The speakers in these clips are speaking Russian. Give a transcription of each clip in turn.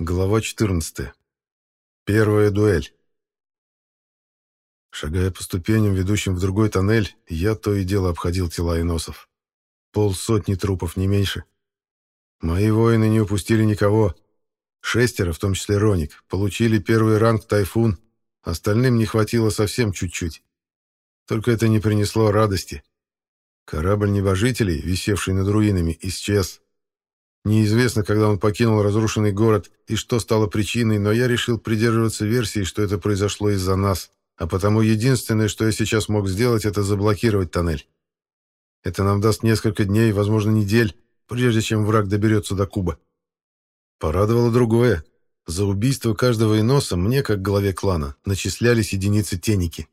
Глава 14. Первая дуэль. Шагая по ступеням, ведущим в другой тоннель, я то и дело обходил тела иносов. Полсотни трупов, не меньше. Мои воины не упустили никого. Шестеро, в том числе Роник, получили первый ранг «Тайфун», остальным не хватило совсем чуть-чуть. Только это не принесло радости. Корабль небожителей, висевший над руинами, исчез. Неизвестно, когда он покинул разрушенный город и что стало причиной, но я решил придерживаться версии, что это произошло из-за нас, а потому единственное, что я сейчас мог сделать, это заблокировать тоннель. Это нам даст несколько дней, возможно, недель, прежде чем враг доберется до Куба. Порадовало другое. За убийство каждого иноса мне, как главе клана, начислялись единицы теники.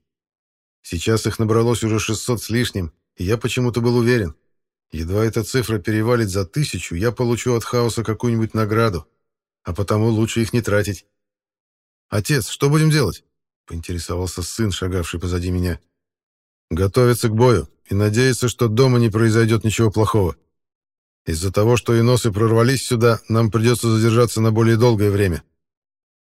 Сейчас их набралось уже 600 с лишним, и я почему-то был уверен, Едва эта цифра перевалит за тысячу, я получу от хаоса какую-нибудь награду, а потому лучше их не тратить. «Отец, что будем делать?» — поинтересовался сын, шагавший позади меня. «Готовиться к бою и надеяться, что дома не произойдет ничего плохого. Из-за того, что иносы прорвались сюда, нам придется задержаться на более долгое время.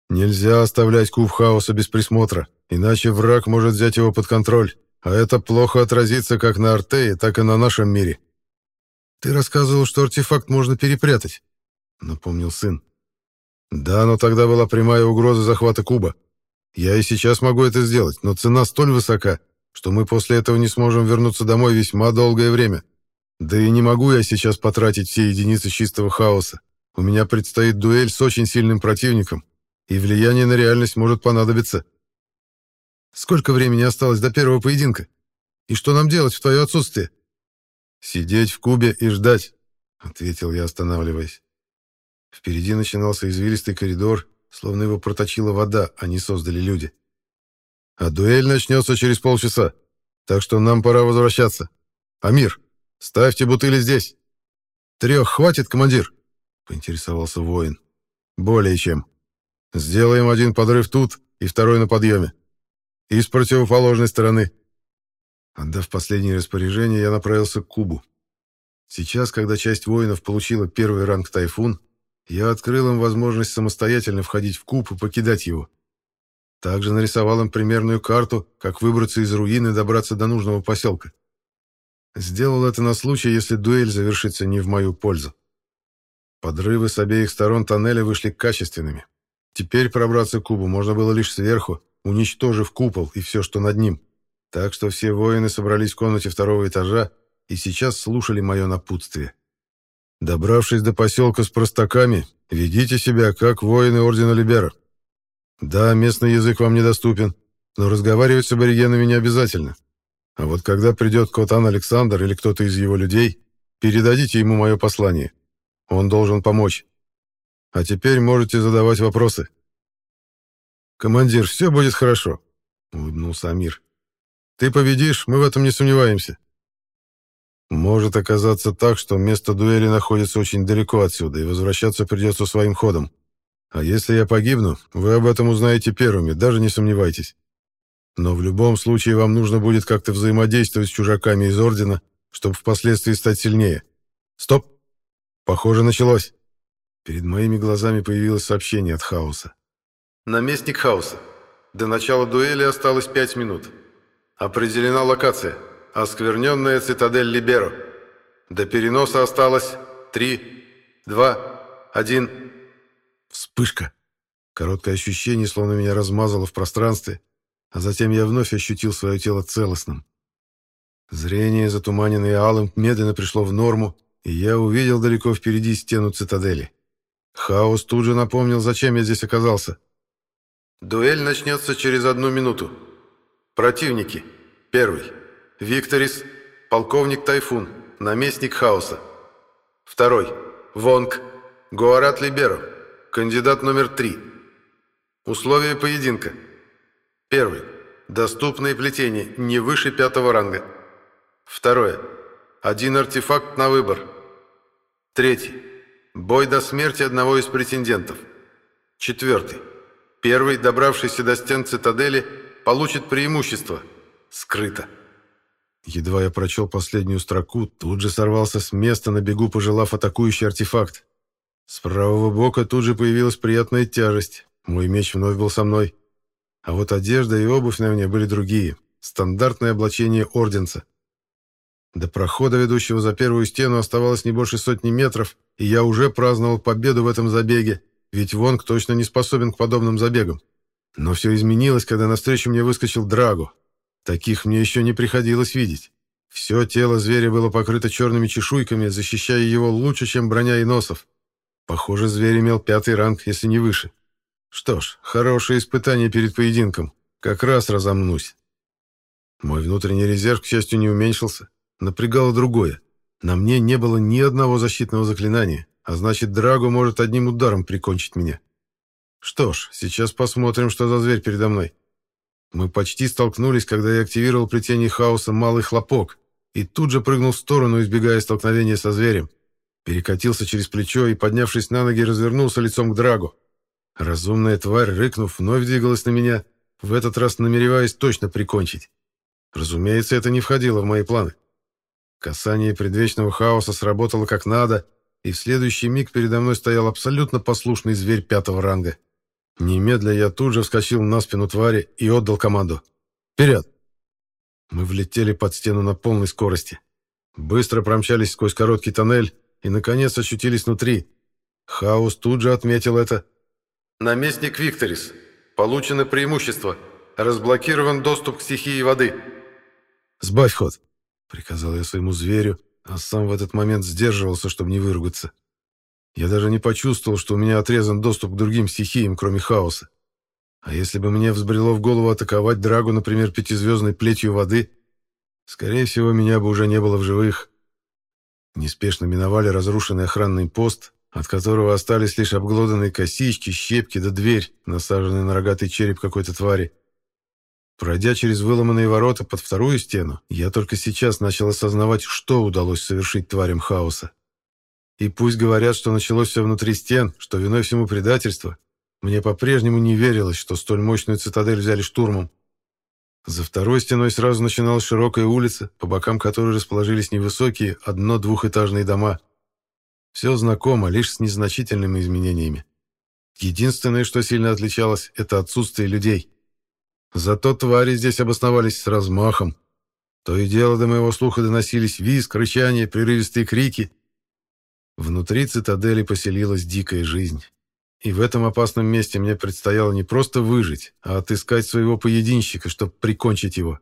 Нельзя оставлять куб хаоса без присмотра, иначе враг может взять его под контроль, а это плохо отразится как на Артее, так и на нашем мире». «Ты рассказывал, что артефакт можно перепрятать», — напомнил сын. «Да, но тогда была прямая угроза захвата куба. Я и сейчас могу это сделать, но цена столь высока, что мы после этого не сможем вернуться домой весьма долгое время. Да и не могу я сейчас потратить все единицы чистого хаоса. У меня предстоит дуэль с очень сильным противником, и влияние на реальность может понадобиться. Сколько времени осталось до первого поединка? И что нам делать в твое отсутствие?» «Сидеть в кубе и ждать», — ответил я, останавливаясь. Впереди начинался извилистый коридор, словно его проточила вода, а не создали люди. «А дуэль начнется через полчаса, так что нам пора возвращаться. Амир, ставьте бутыли здесь». «Трех хватит, командир?» — поинтересовался воин. «Более чем. Сделаем один подрыв тут и второй на подъеме. И с противоположной стороны». Отдав последнее распоряжение, я направился к кубу. Сейчас, когда часть воинов получила первый ранг «Тайфун», я открыл им возможность самостоятельно входить в куб и покидать его. Также нарисовал им примерную карту, как выбраться из руины и добраться до нужного поселка. Сделал это на случай, если дуэль завершится не в мою пользу. Подрывы с обеих сторон тоннеля вышли качественными. Теперь пробраться к кубу можно было лишь сверху, уничтожив купол и все, что над ним. Так что все воины собрались в комнате второго этажа и сейчас слушали мое напутствие. Добравшись до поселка с простаками, ведите себя как воины Ордена Либера. Да, местный язык вам недоступен, но разговаривать с аборигенами не обязательно. А вот когда придет Котан Александр или кто-то из его людей, передадите ему мое послание. Он должен помочь. А теперь можете задавать вопросы. «Командир, все будет хорошо», — улыбнулся Амир. Ты победишь, мы в этом не сомневаемся. Может оказаться так, что место дуэли находится очень далеко отсюда, и возвращаться придется своим ходом. А если я погибну, вы об этом узнаете первыми, даже не сомневайтесь. Но в любом случае вам нужно будет как-то взаимодействовать с чужаками из Ордена, чтобы впоследствии стать сильнее. Стоп! Похоже, началось. Перед моими глазами появилось сообщение от Хаоса. Наместник Хаоса. До начала дуэли осталось пять минут. Определена локация. Оскверненная цитадель Либеро. До переноса осталось три, два, один. Вспышка. Короткое ощущение, словно меня размазало в пространстве, а затем я вновь ощутил свое тело целостным. Зрение, затуманенное алым, медленно пришло в норму, и я увидел далеко впереди стену цитадели. Хаос тут же напомнил, зачем я здесь оказался. «Дуэль начнется через одну минуту», Противники. Первый. Викторис, полковник Тайфун, наместник Хаоса. Второй. Вонг, Гуарат Либеро, кандидат номер три. Условия поединка. Первый. Доступные плетения не выше пятого ранга. Второе. Один артефакт на выбор. Третий. Бой до смерти одного из претендентов. Четвертый. Первый, добравшийся до стен цитадели, получит преимущество. Скрыто. Едва я прочел последнюю строку, тут же сорвался с места на бегу, пожелав атакующий артефакт. С правого бока тут же появилась приятная тяжесть. Мой меч вновь был со мной. А вот одежда и обувь на мне были другие. Стандартное облачение орденца. До прохода, ведущего за первую стену, оставалось не больше сотни метров, и я уже праздновал победу в этом забеге, ведь Вонг точно не способен к подобным забегам. Но все изменилось, когда навстречу мне выскочил Драго. Таких мне еще не приходилось видеть. Все тело зверя было покрыто черными чешуйками, защищая его лучше, чем броня и носов. Похоже, зверь имел пятый ранг, если не выше. Что ж, хорошее испытание перед поединком. Как раз разомнусь. Мой внутренний резерв, к счастью, не уменьшился. Напрягало другое. На мне не было ни одного защитного заклинания, а значит, Драго может одним ударом прикончить меня. Что ж, сейчас посмотрим, что за зверь передо мной. Мы почти столкнулись, когда я активировал плетение хаоса «Малый хлопок» и тут же прыгнул в сторону, избегая столкновения со зверем. Перекатился через плечо и, поднявшись на ноги, развернулся лицом к Драгу. Разумная тварь, рыкнув, вновь двигалась на меня, в этот раз намереваясь точно прикончить. Разумеется, это не входило в мои планы. Касание предвечного хаоса сработало как надо, и в следующий миг передо мной стоял абсолютно послушный зверь пятого ранга. Немедля я тут же вскочил на спину твари и отдал команду. «Вперед!» Мы влетели под стену на полной скорости. Быстро промчались сквозь короткий тоннель и, наконец, очутились внутри. Хаос тут же отметил это. «Наместник Викторис. Получено преимущество. Разблокирован доступ к стихии воды». «Сбавь ход!» Приказал я своему зверю, а сам в этот момент сдерживался, чтобы не выругаться. Я даже не почувствовал, что у меня отрезан доступ к другим стихиям, кроме хаоса. А если бы мне взбрело в голову атаковать Драгу, например, пятизвездной плетью воды, скорее всего, меня бы уже не было в живых. Неспешно миновали разрушенный охранный пост, от которого остались лишь обглоданные косички, щепки да дверь, насаженный на рогатый череп какой-то твари. Пройдя через выломанные ворота под вторую стену, я только сейчас начал осознавать, что удалось совершить тварям хаоса. И пусть говорят, что началось все внутри стен, что виной всему предательство, мне по-прежнему не верилось, что столь мощную цитадель взяли штурмом. За второй стеной сразу начиналась широкая улица, по бокам которой расположились невысокие одно-двухэтажные дома. Все знакомо, лишь с незначительными изменениями. Единственное, что сильно отличалось, это отсутствие людей. Зато твари здесь обосновались с размахом. То и дело до моего слуха доносились визг, рычание, прерывистые крики. Внутри цитадели поселилась дикая жизнь. И в этом опасном месте мне предстояло не просто выжить, а отыскать своего поединщика, чтобы прикончить его.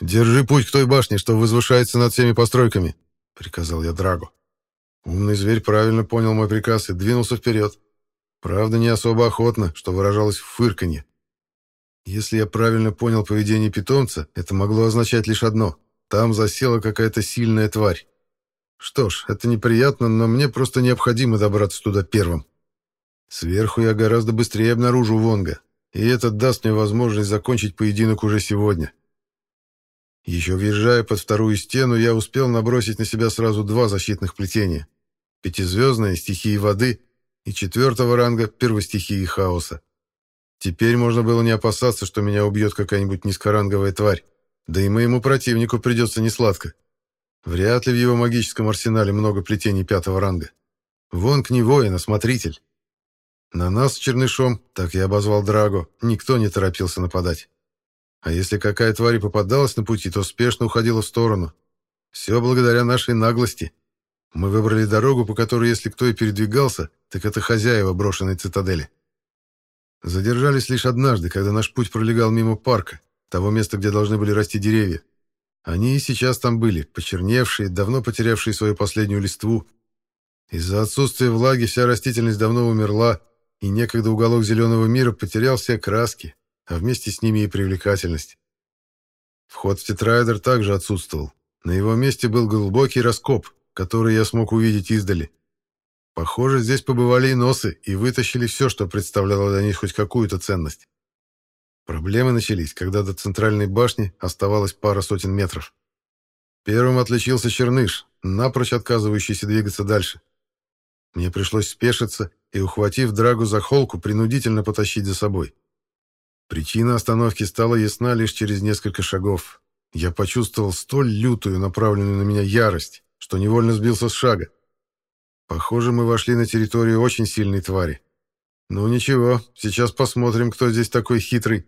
«Держи путь к той башне, что возвышается над всеми постройками», — приказал я Драгу. Умный зверь правильно понял мой приказ и двинулся вперед. Правда, не особо охотно, что выражалось в фырканье. Если я правильно понял поведение питомца, это могло означать лишь одно. Там засела какая-то сильная тварь. Что ж, это неприятно, но мне просто необходимо добраться туда первым. Сверху я гораздо быстрее обнаружу Вонга, и это даст мне возможность закончить поединок уже сегодня. Еще въезжая под вторую стену, я успел набросить на себя сразу два защитных плетения. Пятизвездное — стихии воды и четвертого ранга — первостихии хаоса. Теперь можно было не опасаться, что меня убьет какая-нибудь низкоранговая тварь. Да и моему противнику придется несладко. Вряд ли в его магическом арсенале много плетений пятого ранга. Вон к воин, а смотритель. На нас с Чернышом, так я обозвал Драго, никто не торопился нападать. А если какая тварь попадалась на пути, то спешно уходила в сторону. Все благодаря нашей наглости. Мы выбрали дорогу, по которой, если кто и передвигался, так это хозяева брошенной цитадели. Задержались лишь однажды, когда наш путь пролегал мимо парка, того места, где должны были расти деревья. Они и сейчас там были, почерневшие, давно потерявшие свою последнюю листву. Из-за отсутствия влаги вся растительность давно умерла, и некогда уголок зеленого мира потерял все краски, а вместе с ними и привлекательность. Вход в тетрайдер также отсутствовал. На его месте был глубокий раскоп, который я смог увидеть издали. Похоже, здесь побывали и носы и вытащили все, что представляло для них хоть какую-то ценность. Проблемы начались, когда до центральной башни оставалось пара сотен метров. Первым отличился Черныш, напрочь отказывающийся двигаться дальше. Мне пришлось спешиться и, ухватив Драгу за холку, принудительно потащить за собой. Причина остановки стала ясна лишь через несколько шагов. Я почувствовал столь лютую, направленную на меня ярость, что невольно сбился с шага. Похоже, мы вошли на территорию очень сильной твари. Ну ничего, сейчас посмотрим, кто здесь такой хитрый.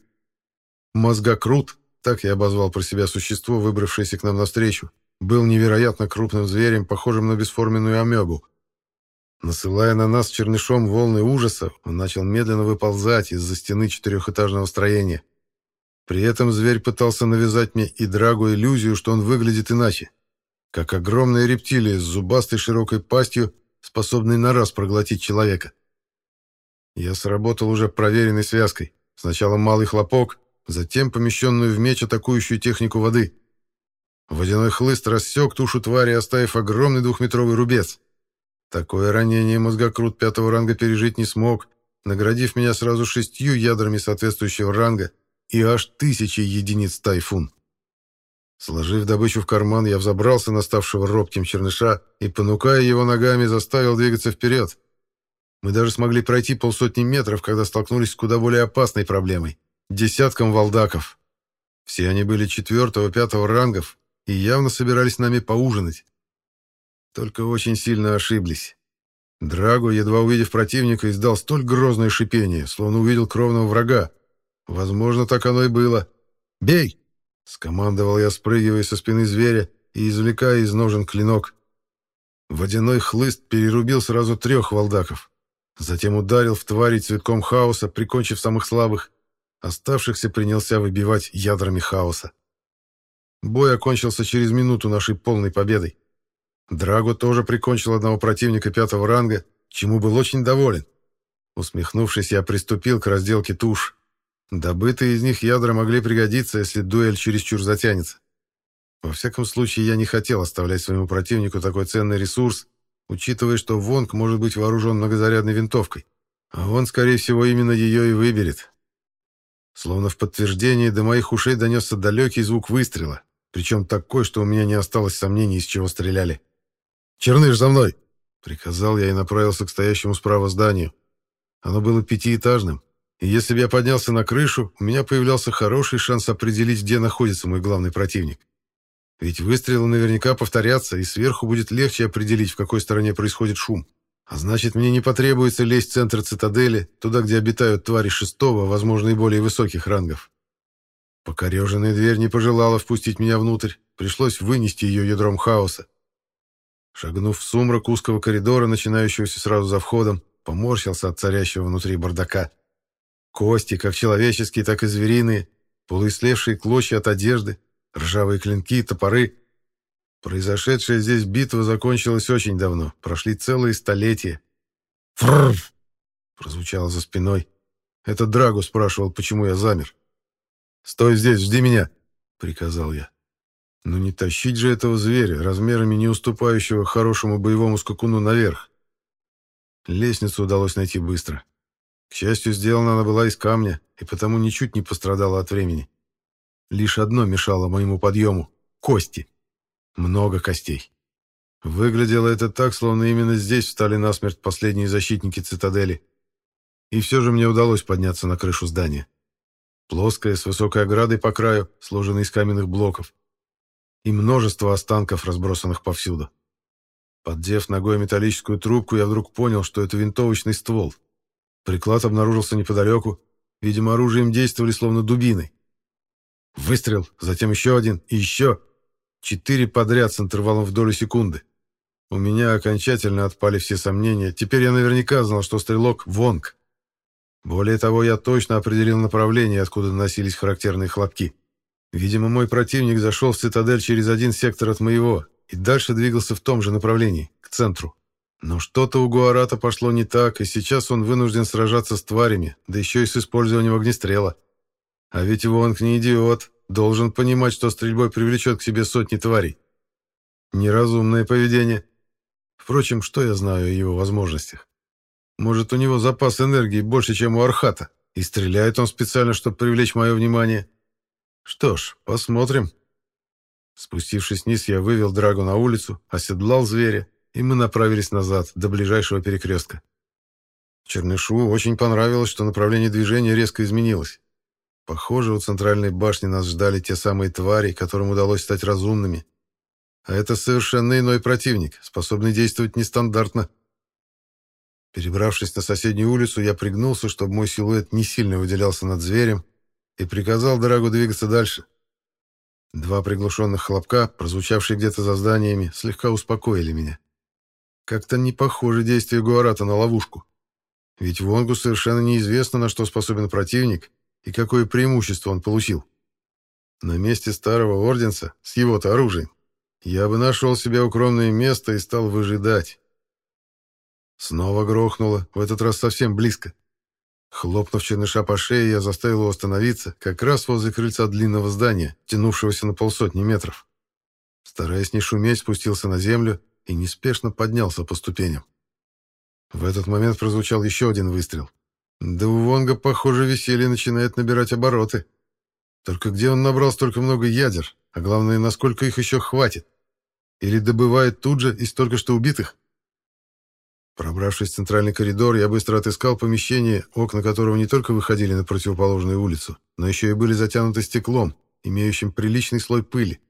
Мозгокрут, так я обозвал про себя существо, выбравшееся к нам навстречу, был невероятно крупным зверем, похожим на бесформенную амебу. Насылая на нас чернышом волны ужаса, он начал медленно выползать из-за стены четырехэтажного строения. При этом зверь пытался навязать мне и Драгу иллюзию, что он выглядит иначе. Как огромная рептилия с зубастой широкой пастью, способной на раз проглотить человека. Я сработал уже проверенной связкой. Сначала малый хлопок, затем помещенную в меч атакующую технику воды. Водяной хлыст рассек тушу твари, оставив огромный двухметровый рубец. Такое ранение мозгокрут пятого ранга пережить не смог, наградив меня сразу шестью ядрами соответствующего ранга и аж тысячей единиц тайфун. Сложив добычу в карман, я взобрался на ставшего робким черныша и, понукая его ногами, заставил двигаться вперед. Мы даже смогли пройти полсотни метров, когда столкнулись с куда более опасной проблемой — десятком валдаков. Все они были четвертого-пятого рангов и явно собирались с нами поужинать. Только очень сильно ошиблись. Драго, едва увидев противника, издал столь грозное шипение, словно увидел кровного врага. Возможно, так оно и было. «Бей!» — скомандовал я, спрыгивая со спины зверя и извлекая из ножен клинок. Водяной хлыст перерубил сразу трех валдаков. Затем ударил в твари цветком хаоса, прикончив самых слабых. Оставшихся принялся выбивать ядрами хаоса. Бой окончился через минуту нашей полной победой. Драго тоже прикончил одного противника пятого ранга, чему был очень доволен. Усмехнувшись, я приступил к разделке туш. Добытые из них ядра могли пригодиться, если дуэль чересчур затянется. Во всяком случае, я не хотел оставлять своему противнику такой ценный ресурс, учитывая, что Вонг может быть вооружен многозарядной винтовкой. А он, скорее всего, именно ее и выберет. Словно в подтверждение до моих ушей донесся далекий звук выстрела, причем такой, что у меня не осталось сомнений, из чего стреляли. «Черныш, за мной!» — приказал я и направился к стоящему справа зданию. Оно было пятиэтажным, и если бы я поднялся на крышу, у меня появлялся хороший шанс определить, где находится мой главный противник. Ведь выстрелы наверняка повторятся, и сверху будет легче определить, в какой стороне происходит шум. А значит, мне не потребуется лезть в центр цитадели, туда, где обитают твари шестого, возможно, и более высоких рангов. Покореженная дверь не пожелала впустить меня внутрь, пришлось вынести ее ядром хаоса. Шагнув в сумрак узкого коридора, начинающегося сразу за входом, поморщился от царящего внутри бардака. Кости, как человеческие, так и звериные, полуислевшие клочья от одежды, ржавые клинки, топоры. Произошедшая здесь битва закончилась очень давно, прошли целые столетия. «Фрррр!» — прозвучало за спиной. Это Драгу спрашивал, почему я замер. «Стой здесь, жди меня!» — приказал я. Но не тащить же этого зверя, размерами не уступающего хорошему боевому скакуну, наверх. Лестницу удалось найти быстро. К счастью, сделана она была из камня, и потому ничуть не пострадала от времени. Лишь одно мешало моему подъему — кости. Много костей. Выглядело это так, словно именно здесь встали насмерть последние защитники цитадели. И все же мне удалось подняться на крышу здания. Плоская, с высокой оградой по краю, сложенная из каменных блоков и множество останков, разбросанных повсюду. Поддев ногой металлическую трубку, я вдруг понял, что это винтовочный ствол. Приклад обнаружился неподалеку. Видимо, оружием действовали словно дубиной. Выстрел, затем еще один и еще. Четыре подряд с интервалом в долю секунды. У меня окончательно отпали все сомнения. Теперь я наверняка знал, что стрелок — Вонг. Более того, я точно определил направление, откуда доносились характерные хлопки. Видимо, мой противник зашел в цитадель через один сектор от моего и дальше двигался в том же направлении, к центру. Но что-то у Гуарата пошло не так, и сейчас он вынужден сражаться с тварями, да еще и с использованием огнестрела. А ведь Вонг не идиот, должен понимать, что стрельбой привлечет к себе сотни тварей. Неразумное поведение. Впрочем, что я знаю о его возможностях? Может, у него запас энергии больше, чем у Архата, и стреляет он специально, чтобы привлечь мое внимание. Что ж, посмотрим. Спустившись вниз, я вывел Драгу на улицу, оседлал зверя, и мы направились назад, до ближайшего перекрестка. Чернышу очень понравилось, что направление движения резко изменилось. Похоже, у центральной башни нас ждали те самые твари, которым удалось стать разумными. А это совершенно иной противник, способный действовать нестандартно, Перебравшись на соседнюю улицу, я пригнулся, чтобы мой силуэт не сильно выделялся над зверем, и приказал Драгу двигаться дальше. Два приглушенных хлопка, прозвучавшие где-то за зданиями, слегка успокоили меня. Как-то не похоже действие Гуарата на ловушку. Ведь Вонгу совершенно неизвестно, на что способен противник и какое преимущество он получил. На месте старого орденца, с его-то оружием, я бы нашел себе укромное место и стал выжидать. Снова грохнуло, в этот раз совсем близко. Хлопнув черныша по шее, я заставил его остановиться, как раз возле крыльца длинного здания, тянувшегося на полсотни метров. Стараясь не шуметь, спустился на землю и неспешно поднялся по ступеням. В этот момент прозвучал еще один выстрел. Да у Вонга, похоже, веселье начинает набирать обороты. Только где он набрал столько много ядер, а главное, насколько их еще хватит? Или добывает тут же из только что убитых? Пробравшись в центральный коридор, я быстро отыскал помещение, окна которого не только выходили на противоположную улицу, но еще и были затянуты стеклом, имеющим приличный слой пыли.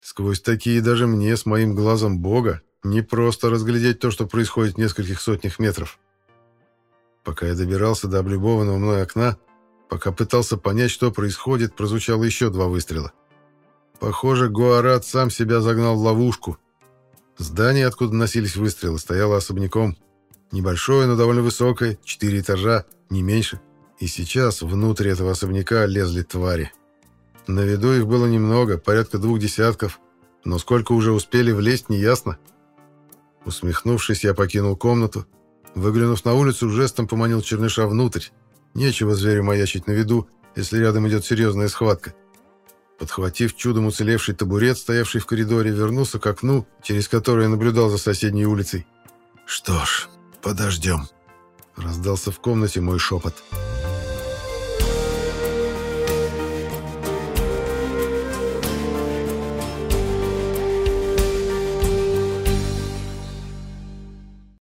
Сквозь такие даже мне, с моим глазом бога, не просто разглядеть то, что происходит в нескольких сотнях метров. Пока я добирался до облюбованного мной окна, пока пытался понять, что происходит, прозвучало еще два выстрела. Похоже, Гуарат сам себя загнал в ловушку, Здание, откуда носились выстрелы, стояло особняком. Небольшое, но довольно высокое, четыре этажа, не меньше. И сейчас внутрь этого особняка лезли твари. На виду их было немного, порядка двух десятков, но сколько уже успели влезть, неясно. Усмехнувшись, я покинул комнату. Выглянув на улицу, жестом поманил черныша внутрь. Нечего зверю маячить на виду, если рядом идет серьезная схватка. Подхватив чудом уцелевший табурет, стоявший в коридоре, вернулся к окну, через которое наблюдал за соседней улицей. «Что ж, подождем», — раздался в комнате мой шепот. «Подождем».